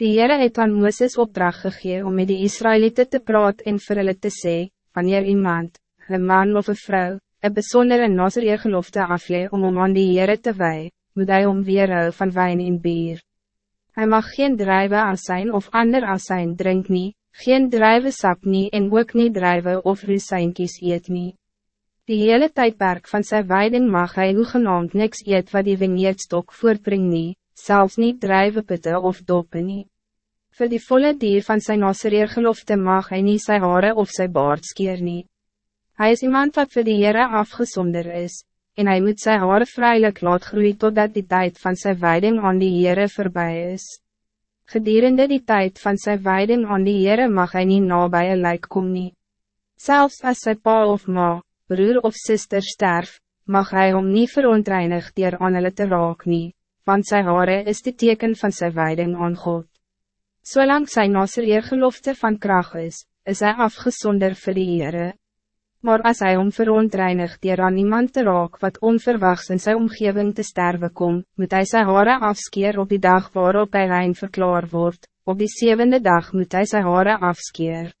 Die Heere het aan Mooses opdracht gegee om met die Israëlieten te praat en vir hulle te sê, wanneer iemand, een man of een vrouw, een bijzondere nasereer gelofte aflee om om aan die Heere te wij, moet hij om weerhou van wijn en bier. Hij mag geen drijven als zijn of ander als zijn drink nie, geen drijven sap nie en ook nie drijven of rusijnkies eet nie. Die hele tijdperk van zijn weiding mag hij hoegenaamd niks eet wat die vineyardstok voortbring nie, zelfs niet drijven putten of dopen nie. Voor die volle dier van zijn nasereergelofte mag hij niet zijn haren of zijn baard skeer nie. Hij is iemand wat voor die Heere afgezonder is, en hij moet zijn haren vrijelijk laat groeien totdat die tijd van zijn weiding aan die Heere voorbij is. Gedurende die tijd van zijn weiding aan die Heere mag hij niet nabij een lijk kom nie. Zelfs als zijn pa of ma, broer of zuster sterf, mag hij om niet verontreinig dier aan hulle te raak nie, want zijn haren is de teken van zijn weiding aan God. Zolang zijn nasereer gelofte van kracht is, is hij afgezonder vir die Heere. Maar als hij om verontreinig dier aan iemand te raak wat onverwachts in zijn omgeving te sterven komt, moet hij zijn haren afskeer op die dag waarop hij rein verklaar wordt. Op die zevende dag moet hij zijn haren afskeer.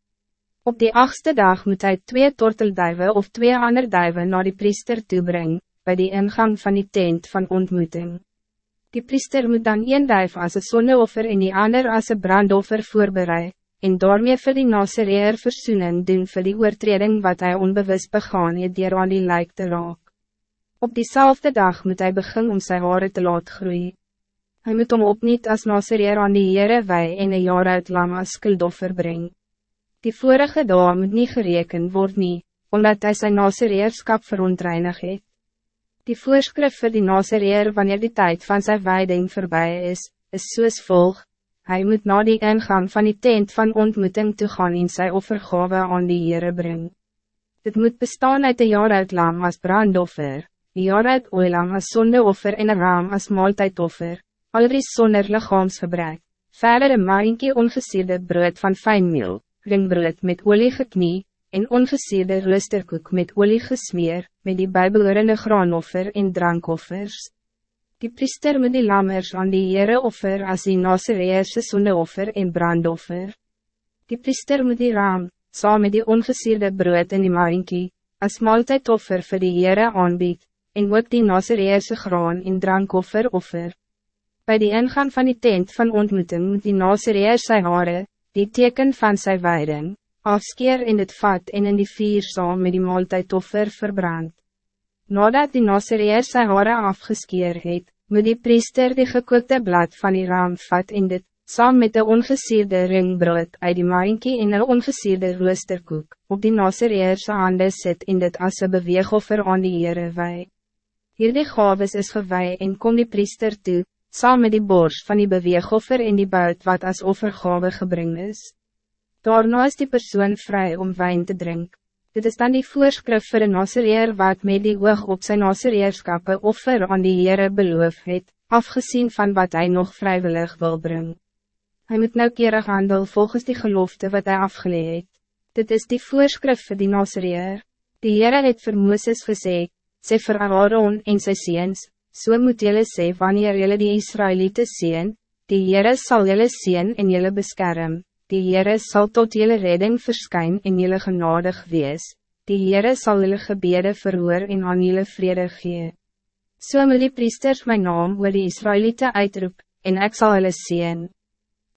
Op die achtste dag moet hij twee tortelduiven of twee ander duiven naar die priester toebrengen, bij die ingang van die tent van ontmoeting. Die priester moet dan een duif als een zonneoffer en die ander als een brandoffer voorbereid, en daarmee vir die nasereer versoening doen vir die oortreding wat hij onbewust begaan het dier aan die lijk te raak. Op diezelfde dag moet hij begin om zijn haren te laat groeien. Hij moet om opniet als nasereer aan die Heere wij en een jaar uit lam as skuldoffer breng. Die vorige dag moet niet gereken worden, nie, omdat hij zijn nasereerskap verontreinig het. Die voorschrift voor die nasereer wanneer die tijd van zijn weiding voorbij is, is soos volg, Hij moet na die ingang van die tent van ontmoeting te gaan en sy offergave aan die Heere bring. Dit moet bestaan uit een jaar uit lam as brandoffer, een jaar uit oelang as sondeoffer en een raam as maaltijdoffer, alreeds sonder lichaamsgebrek, verder een maaienkie ongesierde brood van fijnmeel, ringbrood met olie geknie, en ongesierde roosterkoek met olie gesmeer, met die bijbelorende graanoffer en drankoffers. Die priester moet die lammers aan die Heere offer as die nasereerse sondeoffer en brandoffer. Die priester moet die raam, saam met die ongesierde brood in die marinkie, as maaltijdoffer vir die Heere aanbied, en ook die nasereerse graan en drankoffer offer. Bij die ingang van die tent van ontmoeting moet die nasereer sy hare, die teken van sy weiding, afskeer in het vat en in die vier saam met die maaltijdoffer verbrand. Nadat die nasereer sy hare afgeskeer het, moet die priester die gekookte blad van die raam vat en dit, saam met de ongesierde ringbrood uit die maankie en een ongesierde roosterkoek, op die nasereer sy hande sit en dit as een beweegoffer aan die Heere wei. Hierdie gaves is gewei en kom die priester toe, saam met die bors van die beweegoffer en die buit wat als offergave gebring is. Daarna is die persoon vrij om wijn te drinken. Dit is dan die voorschrift voor een nasereer wat met die oog op zijn nasereerskappe offer aan die Heere beloof het, afgezien van wat hij nog vrijwillig wil brengen. Hij moet nauwkeurig handel volgens die gelofte wat hij afgeleid. Dit is die voorschrift voor die nasereer. Die Heere het vir Mooses gesê, sê vir Aaron en sy seens, so moet jylle sê wanneer jylle die Israëlieten sien, die Heere sal jylle sien en jylle beskerm die Heere zal tot jullie redding verschijnen en jullie genadig wees, die Heere zal jullie gebede verhoor en aan jullie vrede gee. So moet die priesters mijn naam oor die Israëlieten uitroep, en ik zal hulle zien.